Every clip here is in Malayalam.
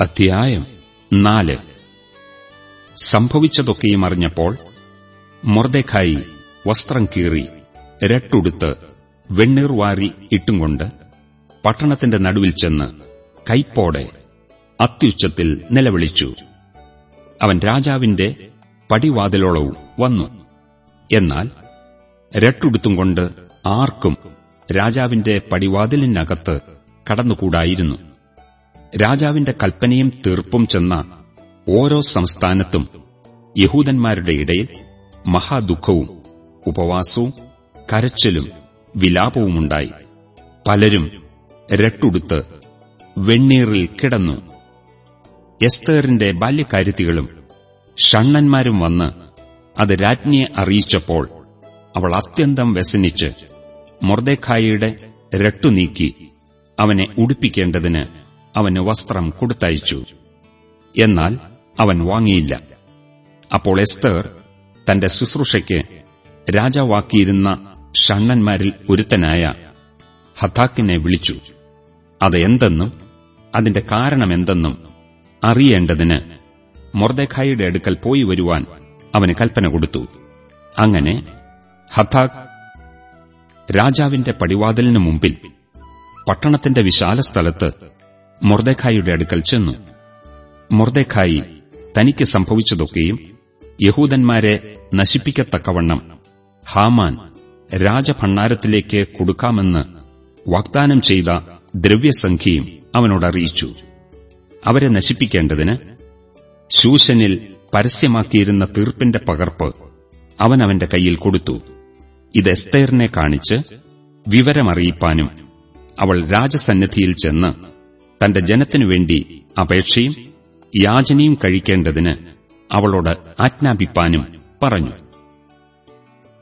അധ്യായം നാല്. സംഭവിച്ചതൊക്കെയും അറിഞ്ഞപ്പോൾ മൊർദെഖായി വസ്ത്രം കീറി രട്ടുടുത്ത് വെണ്ണീർ വാരി ഇട്ടുംകൊണ്ട് പട്ടണത്തിന്റെ നടുവിൽ ചെന്ന് കൈപ്പോടെ അത്യുച്ചത്തിൽ നിലവിളിച്ചു. അവൻ രാജാവിന്റെ പടിവാതിലോളവും വന്നു. എന്നാൽ രട്ടുടുത്തും കൊണ്ട് ആർക്കും രാജാവിന്റെ പടിവാതിലിനകത്ത് കടന്നുകൂടായിരുന്നു. രാജാവിന്റെ കൽപ്പനയും തീർപ്പും ചെന്ന ഓരോ സംസ്ഥാനത്തും യഹൂദന്മാരുടെ ഇടയിൽ മഹാദുഃഖവും ഉപവാസവും കരച്ചിലും വിലാപവുമുണ്ടായി. പലരും രട്ടുടുത്ത് വെണ്ണീറിൽ കിടന്നു. എസ്തേറിന്റെ ബാല്യക്കാരുത്തികളും ഷണ്ണന്മാരും വന്ന് അത് രാജ്ഞിയെ അറിയിച്ചപ്പോൾ അവൾ അത്യന്തം വ്യസനിച്ച് മൊർദേഖായിയുടെ രട്ടുനീക്കി അവനെ ഉടുപ്പിക്കേണ്ടതിന് അവന് വസ്ത്രം കൊടുത്തയച്ചു. എന്നാൽ അവൻ വാങ്ങിയില്ല. അപ്പോൾ എസ്തർ തന്റെ ശുശ്രൂഷയ്ക്ക് രാജാവാക്കിയിരുന്ന ഷണ്ണന്മാരിൽ ഒരുത്തനായ ഹത്താക്കിനെ വിളിച്ചു. അത് എന്തെന്നും അതിന്റെ കാരണമെന്തെന്നും അറിയേണ്ടതിന് മൊർദേഖായിയുടെ അടുക്കൽ പോയി വരുവാൻ അവന് കൽപ്പന കൊടുത്തു. അങ്ങനെ ഹത്താക് രാജാവിന്റെ പടിവാതിലിനു മുമ്പിൽ പട്ടണത്തിന്റെ വിശാല സ്ഥലത്ത് മൊർദേഖായിയുടെ അടുക്കൽ ചെന്നു. മൊർദേഖായി തനിക്ക് സംഭവിച്ചതൊക്കെയും യഹൂദന്മാരെ നശിപ്പിക്കത്തക്കവണ്ണം ഹാമാൻ രാജഭണ്ണാരത്തിലേക്ക് കൊടുക്കാമെന്ന് വാഗ്ദാനം ചെയ്ത ദ്രവ്യസംഖ്യയും അവനോടറിയിച്ചു അവരെ നശിപ്പിക്കേണ്ടതിന് ശൂശനിൽ പരസ്യമാക്കിയിരുന്ന തീർപ്പിന്റെ പകർപ്പ് അവൻ അവന്റെ കയ്യിൽ കൊടുത്തു. ഇത് എസ്തേറിനെ കാണിച്ച് വിവരമറിയിപ്പാനും അവൾ രാജസന്നിധിയിൽ ചെന്ന് തന്റെ ജനത്തിനു വേണ്ടി അപേക്ഷയും യാചനയും കഴിക്കേണ്ടതിന് അവളോട് ആജ്ഞാപിപ്പാനും പറഞ്ഞു.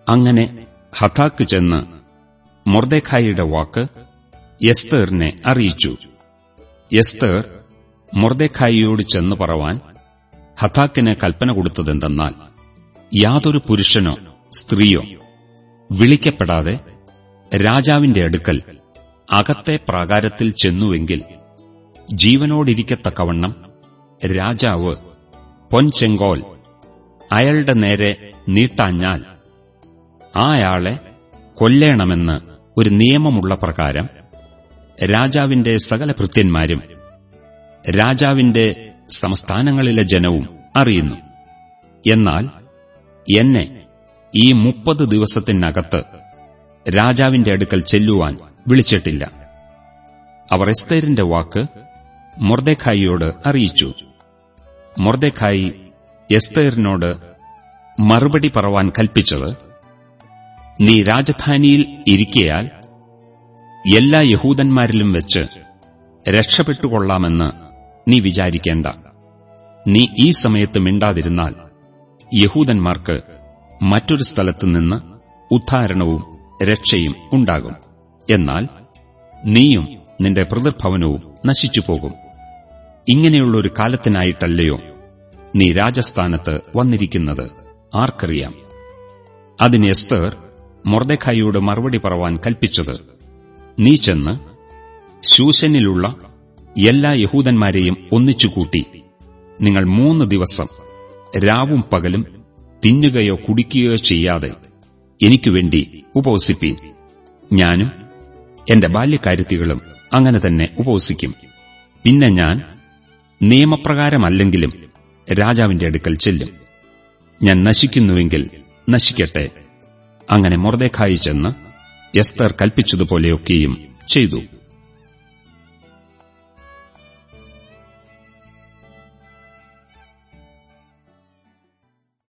അങ്ങനെ ഹത്താക്ക് ചെന്ന് മൊർദേഖായിയുടെ വാക്ക് എസ്തേറിനെ അറിയിച്ചു. എസ്തേർ മൊർദേഖായിയോട് ചെന്ന് പറവാൻ ഹഥാക്കിന് കൽപ്പന കൊടുത്തതെന്തെന്നാൽ യാതൊരു പുരുഷനോ സ്ത്രീയോ വിളിക്കപ്പെടാതെ രാജാവിന്റെ അടുക്കൽ അകത്തെ പ്രാകാരത്തിൽ ചെന്നുവെങ്കിൽ ജീവനോടിരിക്കത്തക്കവണ്ണം രാജാവ് പൊൻചെങ്കോൽ അയാളുടെ നേരെ നീട്ടാഞ്ഞാൽ ആയാളെ കൊല്ലേണമെന്ന് ഒരു നിയമമുള്ള പ്രകാരം രാജാവിന്റെ സകല ഭൃത്യന്മാരും രാജാവിന്റെ സംസ്ഥാനങ്ങളിലെ ജനവും അറിയുന്നു. എന്നാൽ എന്നെ ഈ മുപ്പത് ദിവസത്തിനകത്ത് രാജാവിന്റെ അടുക്കൽ ചെല്ലുവാൻ വിളിച്ചിട്ടില്ല. അവർ എസ്തേരിന്റെ വാക്ക് മൊർദേഖായിയോട് അറിയിച്ചു. മൊർദേഖായി എസ്തേറിനോട് മറുപടി പറവാൻ കൽപ്പിച്ചത് നീ രാജധാനിയിൽ ഇരിക്കയാൽ എല്ലാ യഹൂദന്മാരിലും വെച്ച് രക്ഷപ്പെട്ടുകൊള്ളാമെന്ന് നീ വിചാരിക്കേണ്ട. നീ ഈ സമയത്ത് മിണ്ടാതിരുന്നാൽ യഹൂദന്മാർക്ക് മറ്റൊരു സ്ഥലത്തു നിന്ന് ഉദ്ധാരണവും രക്ഷയും ഉണ്ടാകും. എന്നാൽ നീയും നിന്റെ പ്രതിർഭവനവും നശിച്ചുപോകും. ഇങ്ങനെയുള്ളൊരു കാലത്തിനായിട്ടല്ലയോ നീ രാജസ്ഥാനത്ത് വന്നിരിക്കുന്നത്. ആർക്കറിയാം. അതിന് എസ്തർ മൊർദെഖായിയോട് മറുപടി പറവാൻ കൽപ്പിച്ചത് നീ ചെന്ന് ശൂശനിലുള്ള എല്ലാ യഹൂദന്മാരെയും ഒന്നിച്ചുകൂട്ടി. നിങ്ങൾ മൂന്ന് ദിവസം രാവും പകലും തിന്നുകയോ കുടിക്കുകയോ ചെയ്യാതെ എനിക്കുവേണ്ടി ഉപവസിപ്പീൻ. ഞാനും എന്റെ ബാല്യക്കാരുത്തികളും അങ്ങനെ തന്നെ ഉപവസിക്കും. പിന്നെ ഞാൻ നിയമപ്രകാരമല്ലെങ്കിലും രാജാവിന്റെ അടുക്കൽ ചെല്ലും. ഞാൻ നശിക്കുന്നുവെങ്കിൽ നശിക്കട്ടെ. അങ്ങനെ മൊറദേഖായി ചെന്ന് എസ്തർ കൽപ്പിച്ചതുപോലെയൊക്കെയും ചെയ്തു.